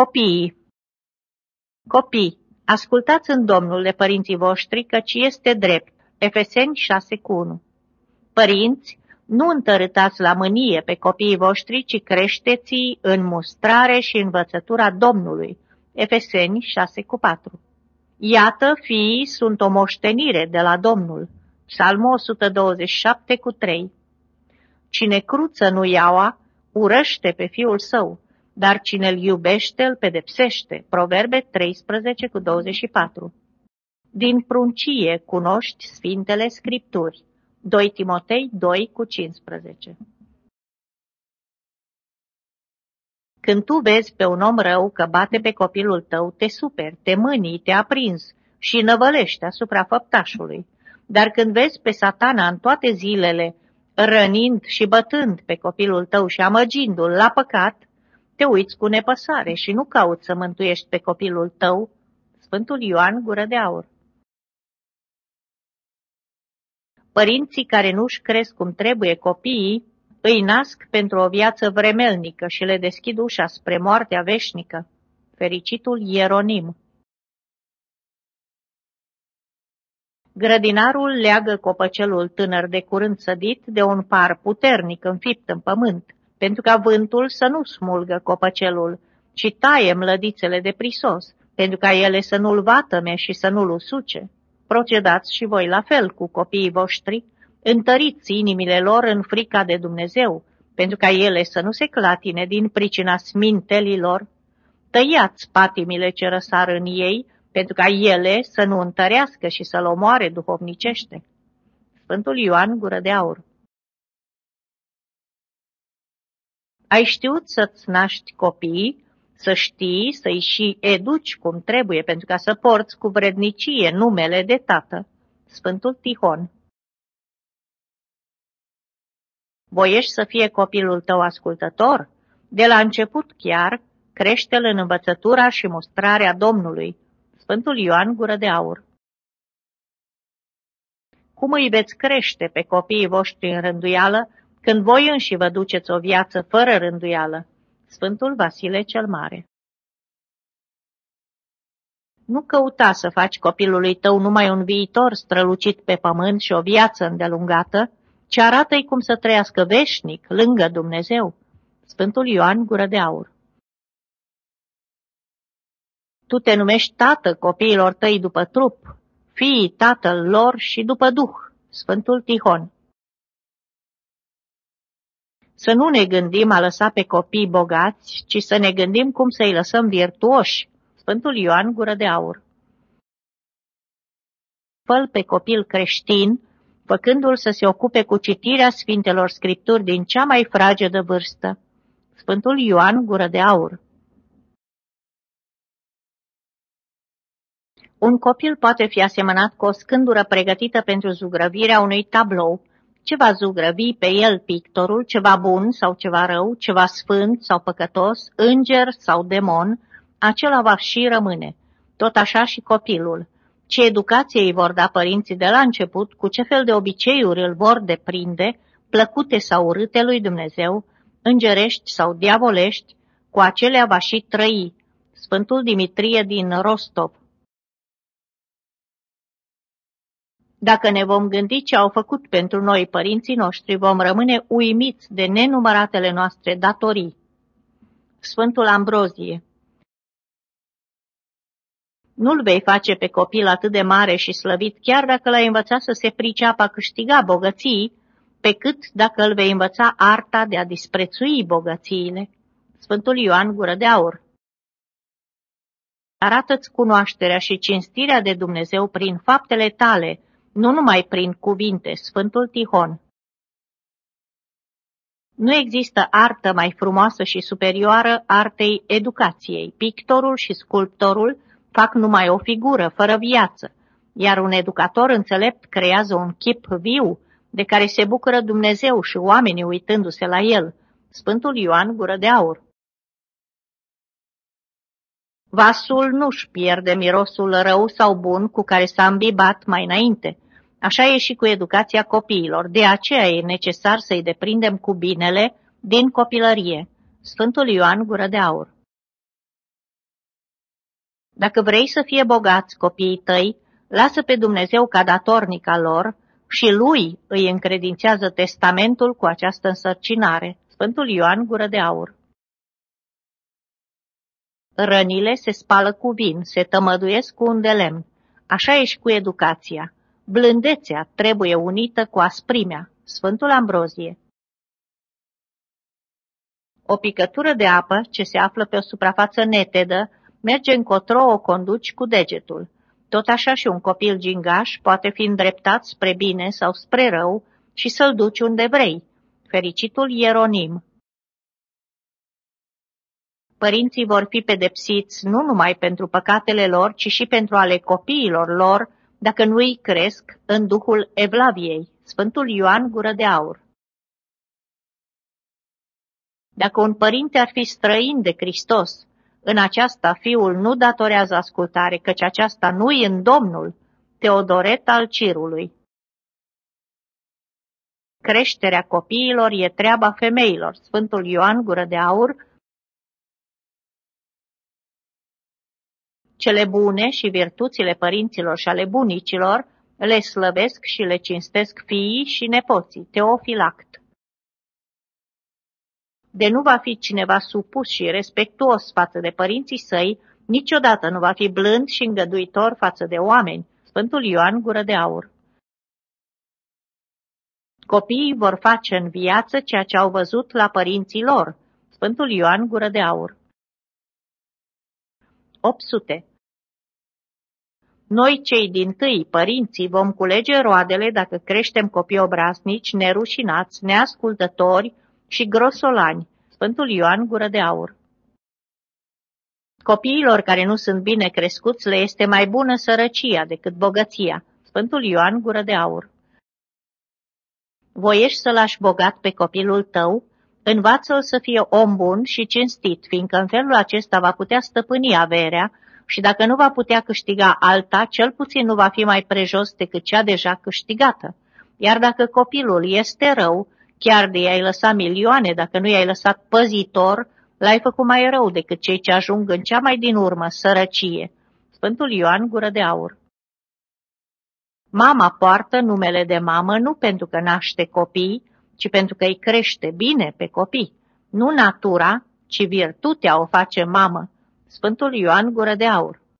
Copiii Copii, ascultați în Domnul de părinții voștri, căci este drept. Efeseni 6,1 Părinți, nu întărâtați la mânie pe copiii voștri, ci creșteți în mustrare și învățătura Domnului. Efeseni 6,4 Iată, fiii sunt o moștenire de la Domnul. Psalmul 127 cu 3 Cine cruță nu iaua, urăște pe fiul său dar cine îl iubește îl pedepsește. Proverbe 13 cu 24 Din pruncie cunoști Sfintele Scripturi. 2 Timotei 2 cu 15 Când tu vezi pe un om rău că bate pe copilul tău, te superi, te mânii, te aprins și năvălești asupra făptașului. Dar când vezi pe satana în toate zilele, rănind și bătând pe copilul tău și amăgindu-l la păcat, te uiți cu nepăsare și nu cauți să mântuiești pe copilul tău, Sfântul Ioan Gură de Aur. Părinții care nu-și cresc cum trebuie copiii, îi nasc pentru o viață vremelnică și le deschid ușa spre moartea veșnică. Fericitul Ieronim Grădinarul leagă copăcelul tânăr de curând sădit de un par puternic înfipt în pământ pentru ca vântul să nu smulgă copăcelul, ci taie mlădițele de prisos, pentru ca ele să nu-l vatăme și să nu-l usuce. Procedați și voi la fel cu copiii voștri, întăriți inimile lor în frica de Dumnezeu, pentru ca ele să nu se clatine din pricina smintelilor. Tăiați patimile ce răsar în ei, pentru ca ele să nu întărească și să-l omoare duhovnicește. Sfântul Ioan Gură de Aur Ai știut să-ți naști copii, să știi, să-i și educi cum trebuie, pentru ca să porți cu vrednicie numele de tată. Sfântul Tihon Voiești să fie copilul tău ascultător? De la început chiar, crește-l în învățătura și mustrarea Domnului. Sfântul Ioan Gură de Aur Cum îi veți crește pe copiii voștri în rânduială, când voi înși vă duceți o viață fără rânduială. Sfântul Vasile cel Mare Nu căuta să faci copilului tău numai un viitor strălucit pe pământ și o viață îndelungată, ci arată-i cum să trăiască veșnic, lângă Dumnezeu. Sfântul Ioan Gură de Aur Tu te numești tată copiilor tăi după trup, fii tatăl lor și după duh. Sfântul Tihon să nu ne gândim a lăsa pe copii bogați, ci să ne gândim cum să-i lăsăm virtuoși. Sfântul Ioan Gură de Aur Făl pe copil creștin, făcându-l să se ocupe cu citirea Sfintelor Scripturi din cea mai fragedă vârstă. Sfântul Ioan Gură de Aur Un copil poate fi asemănat cu o scândură pregătită pentru zugrăvirea unui tablou, ce va zugrăvi pe el pictorul, ceva bun sau ceva rău, ceva sfânt sau păcătos, înger sau demon, acela va și rămâne. Tot așa și copilul. Ce educație îi vor da părinții de la început, cu ce fel de obiceiuri îl vor deprinde, plăcute sau urâte lui Dumnezeu, îngerești sau diavolești, cu acelea va și trăi. Sfântul Dimitrie din Rostov Dacă ne vom gândi ce au făcut pentru noi părinții noștri, vom rămâne uimiți de nenumăratele noastre datorii. Sfântul Ambrozie Nu-l vei face pe copil atât de mare și slăvit, chiar dacă l-ai învățat să se priceapă a câștiga bogății, pe cât dacă îl vei învăța arta de a disprețui bogățiile. Sfântul Ioan Gură de Aur Arată-ți cunoașterea și cinstirea de Dumnezeu prin faptele tale, nu numai prin cuvinte, Sfântul Tihon. Nu există artă mai frumoasă și superioară artei educației. Pictorul și sculptorul fac numai o figură, fără viață, iar un educator înțelept creează un chip viu, de care se bucură Dumnezeu și oamenii uitându-se la el. Sfântul Ioan Gură de Aur Vasul nu-și pierde mirosul rău sau bun cu care s-a îmbibat mai înainte. Așa e și cu educația copiilor, de aceea e necesar să-i deprindem cu binele din copilărie. Sfântul Ioan Gură de Aur Dacă vrei să fie bogați copiii tăi, lasă pe Dumnezeu ca datornic al lor și lui îi încredințează testamentul cu această însărcinare. Sfântul Ioan Gură de Aur Rănile se spală cu vin, se tămăduiesc cu un de lemn. Așa ești cu educația. Blândețea trebuie unită cu asprimea. Sfântul Ambrozie O picătură de apă ce se află pe o suprafață netedă merge încotro o conduci cu degetul. Tot așa și un copil gingaș poate fi îndreptat spre bine sau spre rău și să-l duci unde vrei. Fericitul Ieronim Părinții vor fi pedepsiți nu numai pentru păcatele lor, ci și pentru ale copiilor lor, dacă nu îi cresc în duhul Evlaviei. Sfântul Ioan Gură de Aur Dacă un părinte ar fi străin de Hristos, în aceasta fiul nu datorează ascultare, căci aceasta nu-i în Domnul, Teodoret al Cirului. Creșterea copiilor e treaba femeilor. Sfântul Ioan Gură de Aur Cele bune și virtuțile părinților și ale bunicilor le slăvesc și le cinstesc fiii și nepoții. Teofilact De nu va fi cineva supus și respectuos față de părinții săi, niciodată nu va fi blând și îngăduitor față de oameni. Sfântul Ioan Gură de Aur Copiii vor face în viață ceea ce au văzut la părinții lor. Sfântul Ioan Gură de Aur 800. Noi, cei din tâi, părinții, vom culege roadele dacă creștem copii obraznici, nerușinați, neascultători și grosolani. Sfântul Ioan Gură de Aur Copiilor care nu sunt bine crescuți le este mai bună sărăcia decât bogăția. Sfântul Ioan Gură de Aur Voiești să lași bogat pe copilul tău? Învață-l să fie om bun și cinstit, fiindcă în felul acesta va putea stăpâni averea și dacă nu va putea câștiga alta, cel puțin nu va fi mai prejos decât cea deja câștigată. Iar dacă copilul este rău, chiar de i-ai lăsat milioane, dacă nu i-ai lăsat păzitor, l-ai făcut mai rău decât cei ce ajung în cea mai din urmă, sărăcie. Sfântul Ioan Gură de Aur Mama poartă numele de mamă nu pentru că naște copii, ci pentru că îi crește bine pe copii. Nu natura, ci virtutea o face mamă. Sfântul Ioan Gură de Aur